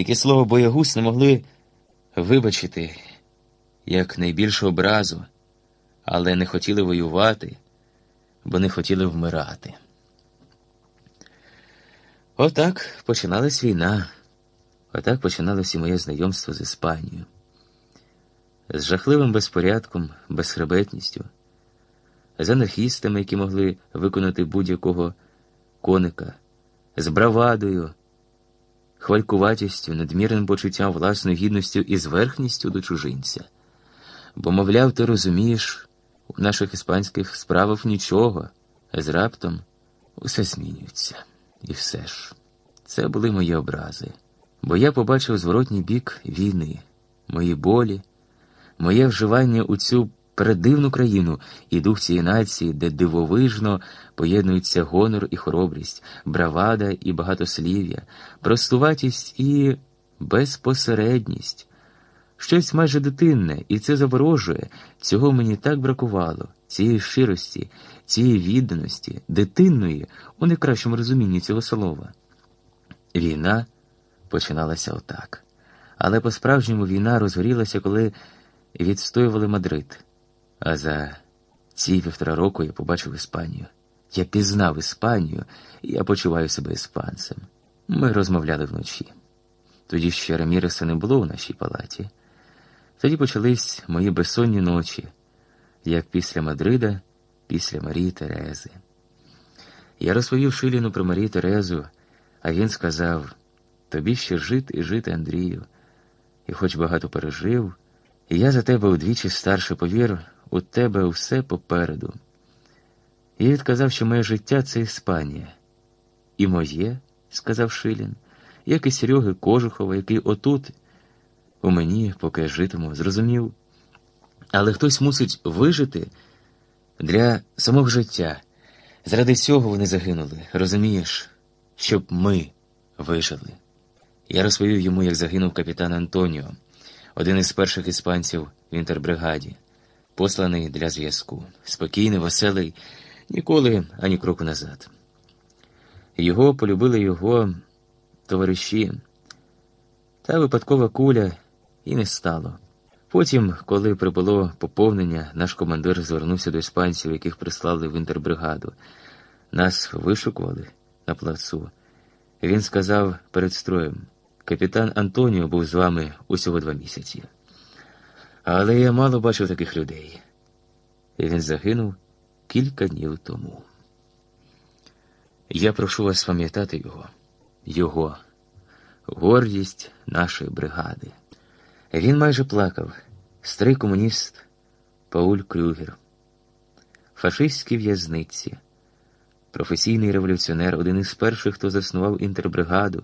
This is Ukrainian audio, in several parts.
які слово боягуз не могли вибачити як найбільшу образу, але не хотіли воювати, бо не хотіли вмирати. Отак починалась війна, отак починалося і моє знайомство з Іспанією. З жахливим безпорядком, безхребетністю, з анархістами, які могли виконати будь-якого коника, з бравадою, хвалькуватістю, надмірним почуттям власної гідності і зверхністю до чужинця. Бо, мовляв, ти розумієш, у наших іспанських справах нічого, а з раптом усе змінюється. І все ж, це були мої образи, бо я побачив зворотній бік війни, мої болі, моє вживання у цю передивну країну і дух цієї нації, де дивовижно поєднуються гонор і хоробрість, бравада і багатослів'я, простуватість і безпосередність. Щось майже дитинне, і це заворожує, цього мені так бракувало, цієї щирості, цієї відданості, дитинної, у найкращому розумінні цього слова. Війна починалася отак. Але по-справжньому війна розгорілася, коли відстоювали Мадрид. А за ці півтора року я побачив Іспанію. Я пізнав Іспанію, і я почуваю себе іспанцем. Ми розмовляли вночі. Тоді ще Раміреса не було у нашій палаті. Тоді почались мої безсонні ночі, як після Мадрида, після Марії Терези. Я розповів Шиліну про Марію Терезу, а він сказав: тобі ще жити і жити, Андрію, і хоч багато пережив, і я за тебе удвічі старше повір, у тебе все попереду. Я відказав, що моє життя це Іспанія. І моє, сказав Шилін, як і Сереги Кожухова, який отут у мені, поки я житиму, зрозумів. Але хтось мусить вижити для самого життя. Заради цього вони загинули, розумієш, щоб ми вижили. Я розповів йому, як загинув капітан Антоніо, один із перших іспанців в інтербригаді, посланий для зв'язку, спокійний, веселий, ніколи ані кроку назад. Його полюбили його товариші, та випадкова куля і не стало. Потім, коли прибуло поповнення, наш командир звернувся до іспанців, яких прислали в інтербригаду. Нас вишукували на плацу. Він сказав перед строєм: капітан Антоніо був з вами усього два місяці. Але я мало бачив таких людей. І він загинув кілька днів тому. Я прошу вас пам'ятати його, його гордість нашої бригади. Він майже плакав, старий комуніст Пауль Крюгер, фашистські в'язниці, професійний революціонер, один із перших, хто заснував інтербригаду,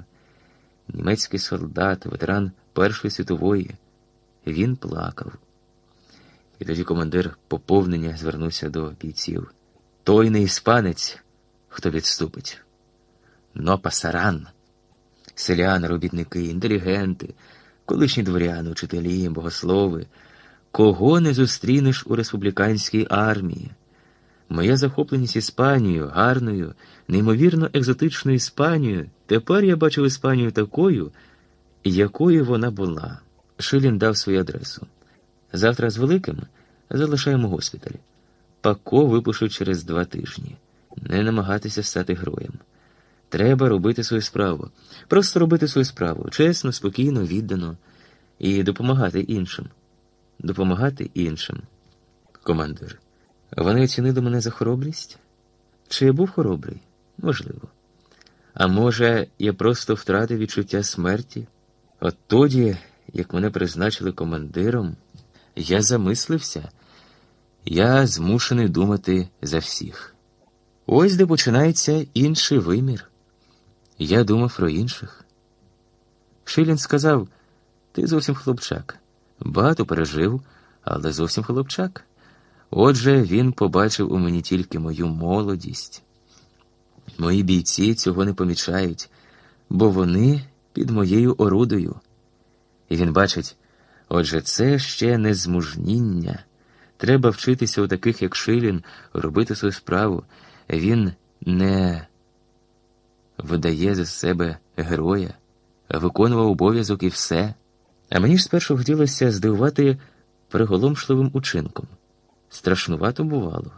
німецький солдат, ветеран Першої світової. Він плакав. І тоді командир поповнення звернувся до бійців. Той не іспанець, хто відступить. Но пасаран, селяни, робітники, інтелігенти колишні дворяни, учителі, богослови, кого не зустрінеш у республіканській армії. Моя захопленість Іспанією, гарною, неймовірно екзотичною Іспанією, тепер я бачив Іспанію такою, якою вона була. Шилін дав свою адресу. Завтра з великим залишаємо госпіталь. Пако випушу через два тижні. Не намагатися стати героєм. Треба робити свою справу. Просто робити свою справу чесно, спокійно, віддано і допомагати іншим. Допомагати іншим. Командир. Вони оцінили мене за хоробрість? Чи я був хоробрий? Можливо. А може, я просто втратив відчуття смерті? От тоді, як мене призначили командиром, я замислився, я змушений думати за всіх. Ось де починається інший вимір. Я думав про інших. Шилін сказав: ти зовсім хлопчак. Багато пережив, але зовсім хлопчак. Отже, він побачив у мені тільки мою молодість. Мої бійці цього не помічають, бо вони під моєю орудою. І він бачить, отже, це ще не змужніння. Треба вчитися у таких, як Шилін, робити свою справу. Він не видає за себе героя, виконував обов'язок і все. А мені ж спершу хотілося здивувати приголомшливим учинком. Страшнувато бувало.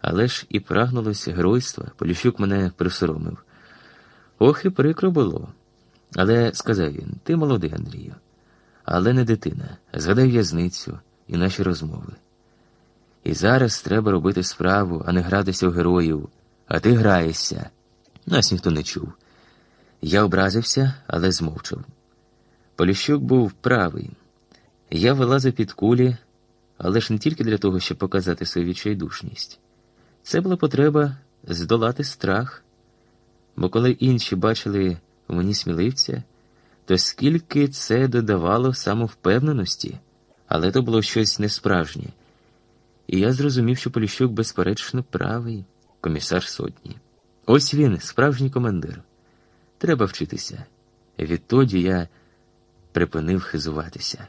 Але ж і прагнулося геройства, Поліщук мене присоромив. Ох і прикро було. Але, сказав він, ти молодий, Андрію, але не дитина. Згадай в'язницю і наші розмови. І зараз треба робити справу, а не гратися в героїв, а ти граєшся. Нас ніхто не чув. Я образився, але змовчав. Поліщук був правий. Я вилазив під кулі, але ж не тільки для того, щоб показати свою відчайдушність. Це була потреба здолати страх, бо коли інші бачили в мені сміливця, то скільки це додавало самовпевненості, але то було щось несправжнє. І я зрозумів, що Поліщук, безперечно, правий комісар сотні. Ось він, справжній командир. Треба вчитися. Відтоді я припинив хизуватися.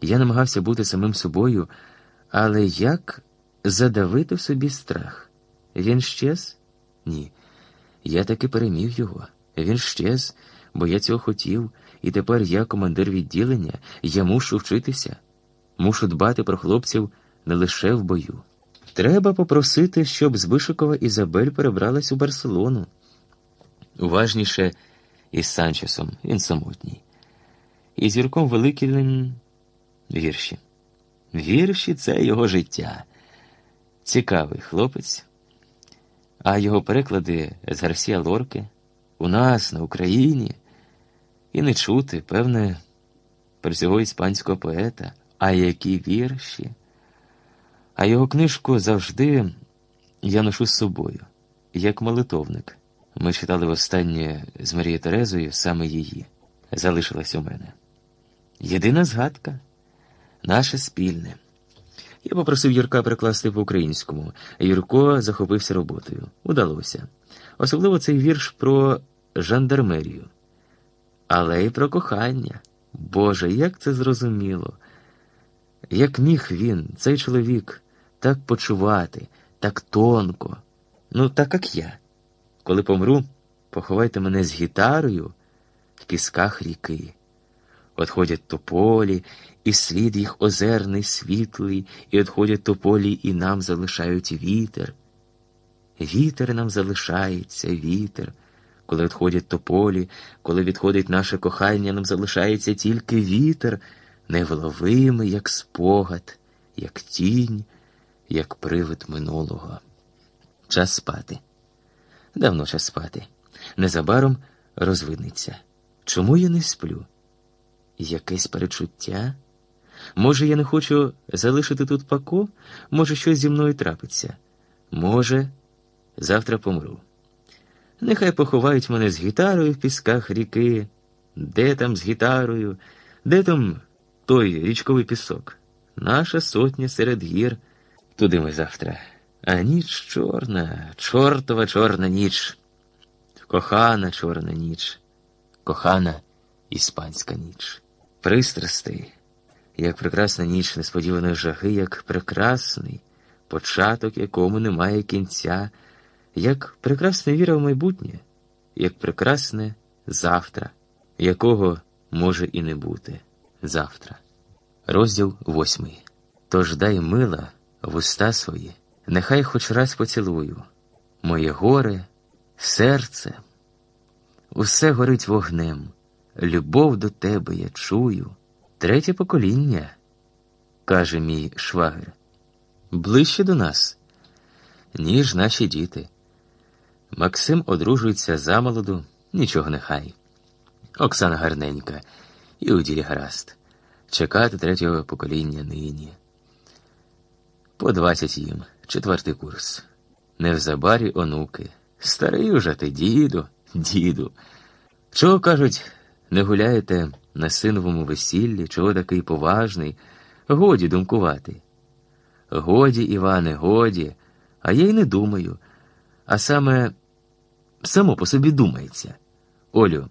Я намагався бути самим собою, але як задавити в собі страх? Він щез? Ні. Я таки переміг його. Він щез, бо я цього хотів, і тепер я командир відділення, я мушу вчитися, мушу дбати про хлопців не лише в бою. Треба попросити, щоб Збишикова Ізабель перебралась у Барселону. Уважніше із Санчесом, він самотній. І зірком Великим вірші. Вірші це його життя. Цікавий хлопець. А його переклади з Гарсія Лорки у нас, на Україні, і не чути, певне, про цього іспанського поета, а які вірші. А його книжку завжди я ношу з собою, як молитовник. Ми читали востаннє з Марією Терезою саме її. Залишилась у мене. Єдина згадка наше спільне. Я попросив Юрка прикласти по-українському. Юрко захопився роботою. Удалося. Особливо цей вірш про жандармерію. Але й про кохання. Боже, як це зрозуміло. Як міг він, цей чоловік, так почувати, так тонко, ну, так як я. Коли помру, поховайте мене з гітарою в пісках ріки. Отходять тополі, і слід їх озерний світлий, і отходять тополі, і нам залишають вітер. Вітер нам залишається, вітер. Коли відходять тополі, коли відходить наше кохання, нам залишається тільки вітер, невловимий, як спогад, як тінь, як привид минулого. Час спати. Давно час спати. Незабаром розвиднеться. Чому я не сплю? Якесь перечуття? Може, я не хочу залишити тут пако? Може, щось зі мною трапиться? Може, завтра помру. Нехай поховають мене з гітарою в пісках ріки. Де там з гітарою? Де там той річковий пісок? Наша сотня серед гір. Туди ми завтра. А ніч чорна, чортова чорна ніч. Кохана чорна ніч, кохана іспанська ніч. Пристрастей, як прекрасна ніч несподіваної жаги, як прекрасний початок, якому немає кінця, як прекрасна віра в майбутнє, як прекрасне завтра, якого може і не бути завтра. Розділ восьмий. Тож дай мила в уста свої, нехай хоч раз поцілую, моє горе, серце, усе горить вогнем, любов до тебе я чую. Третє покоління, каже мій швагер, ближче до нас, ніж наші діти. Максим одружується замолоду, нічого нехай. Оксана гарненька, і у ділі гаразд. Чекати третього покоління нині. По двадцять їм, четвертий курс. Невзабарі онуки. Старий уже ти, діду, діду. Чого кажуть, не гуляєте на синовому весіллі, чого такий поважний? Годі думкувати. Годі, Іване, годі, а я й не думаю. А саме само по собі думається. Олю,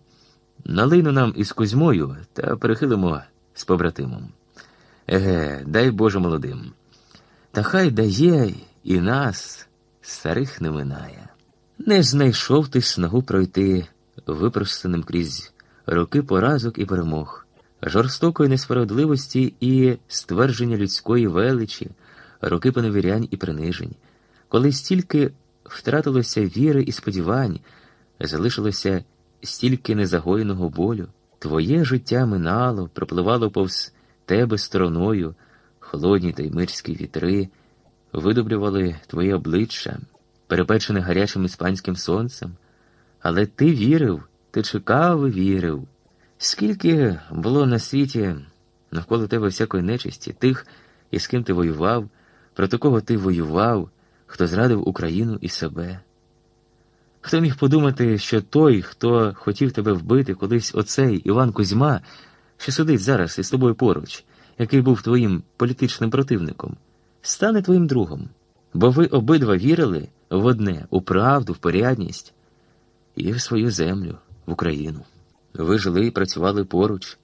налийно нам із Кузьмою та перехилимо з побратимом. Еге, дай Боже молодим. Та хай дає і нас, старих не минає. Не знайшов ти снагу пройти випростаним крізь роки поразок і перемог, жорстокої несправедливості і ствердження людської величі, роки поневірянь і принижень, коли стільки втратилося віри і сподівань, залишилося стільки незагоєного болю, твоє життя минало, пропливало повз тебе стороною, холодні та й мирські вітри, видублювали твоє обличчя, перепечене гарячим іспанським сонцем, але ти вірив, ти чекав і вірив. Скільки було на світі навколо тебе всякої нечисті, тих, із ким ти воював, проти кого ти воював, хто зрадив Україну і себе. Хто міг подумати, що той, хто хотів тебе вбити колись оцей Іван Кузьма, що сидить зараз із тобою поруч, який був твоїм політичним противником, стане твоїм другом, бо ви обидва вірили в одне у правду, в порядність і в свою землю, в Україну. Ви жили і працювали поруч,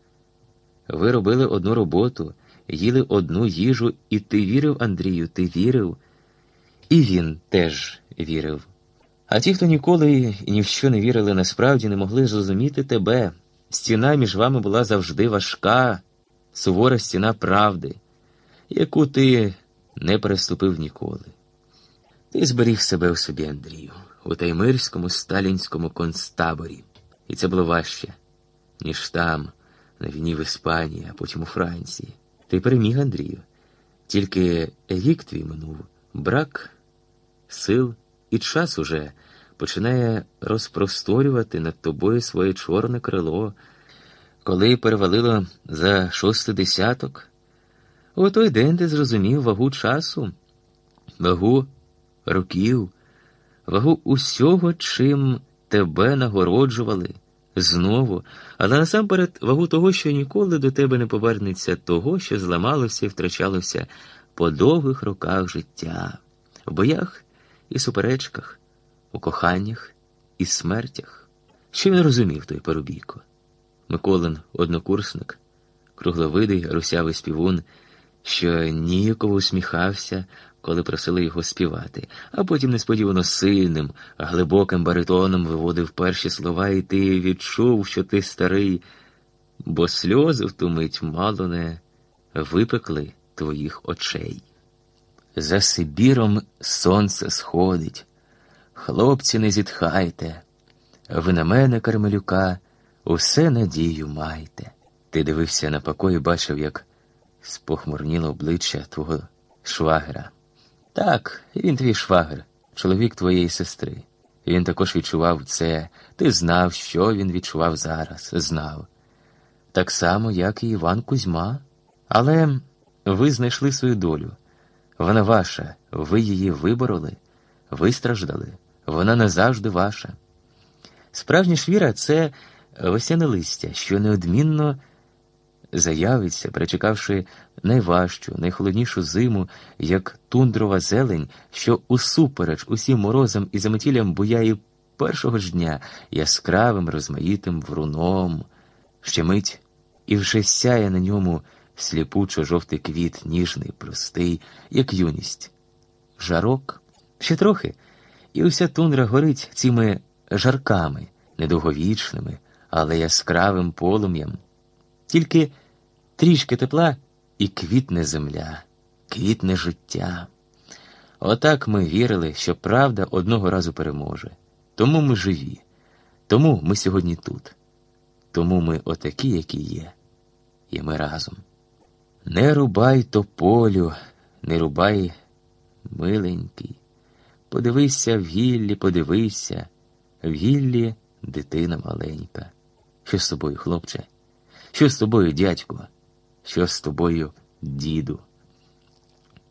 ви робили одну роботу, їли одну їжу, і ти вірив, Андрію, ти вірив, і він теж вірив. А ті, хто ніколи і ні в що не вірили насправді, не могли зрозуміти тебе. Стіна між вами була завжди важка, сувора стіна правди, яку ти не переступив ніколи. Ти зберіг себе у собі, Андрію, у таймирському сталінському концтаборі, і це було важче, ніж там, на війні в Іспанії, а потім у Франції. Ти переміг, Андрію. Тільки рік твій минув, брак сил і час уже починає розпросторювати над тобою своє чорне крило, коли перевалило за шостий десяток. У той день ти зрозумів вагу часу, вагу років, вагу усього, чим тебе нагороджували знову, але насамперед вагу того, що ніколи до тебе не повернеться того, що зламалося і втрачалося по довгих роках життя, в боях і суперечках, у коханнях і смертях. Що він розумів той Парубійко? Миколин, однокурсник, кругловидий, русявий співун, що ніяково усміхався, коли просили його співати, а потім несподівано сильним, глибоким баритоном виводив перші слова, і ти відчув, що ти старий, бо сльози в ту мить мало не випекли твоїх очей. За Сибіром сонце сходить. Хлопці, не зітхайте, ви на мене, Кармелюка, усе надію майте. Ти дивився на покой і бачив, як спохмурніло обличчя твого швагера. Так, він твій швагер, чоловік твоєї сестри. Він також відчував це, ти знав, що він відчував зараз, знав. Так само, як і Іван Кузьма. Але ви знайшли свою долю. Вона ваша, ви її вибороли, вистраждали, вона назавжди ваша. Справжня ж віра це весняне листя, що неодмінно заявиться, перечекавши найважчу, найхолоднішу зиму, як тундрова зелень, що усупереч усім морозам і заметілям буяє першого ж дня яскравим розмаїтим вруном, ще мить і вже сяє на ньому сліпучо жовтий квіт, ніжний, простий, як юність. Жарок ще трохи, і уся тундра горить цими жарками, недовговічними, але яскравим полум'ям. Тільки трішки тепла і квітне земля, квітне життя. Отак ми вірили, що правда одного разу переможе. Тому ми живі, тому ми сьогодні тут, тому ми отакі, які є, і ми разом. Не рубай тополю, не рубай, миленький. Подивися в гіллі, подивися, в гіллі дитина маленька. Що з тобою, хлопче? Що з тобою, дядько? Що з тобою, діду?